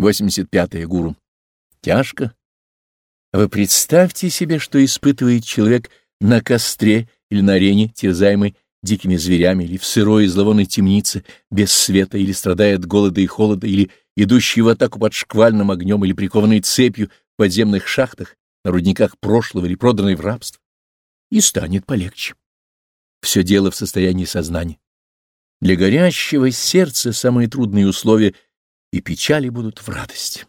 85. -е, гуру. Тяжко. Вы представьте себе, что испытывает человек на костре или на арене, терзаемый дикими зверями, или в сырой и зловонной темнице, без света, или страдая от голода и холода, или идущий в атаку под шквальным огнем, или прикованный цепью в подземных шахтах, на рудниках прошлого или проданный в рабство. И станет полегче. Все дело в состоянии сознания. Для горящего сердца самые трудные условия и печали будут в радости.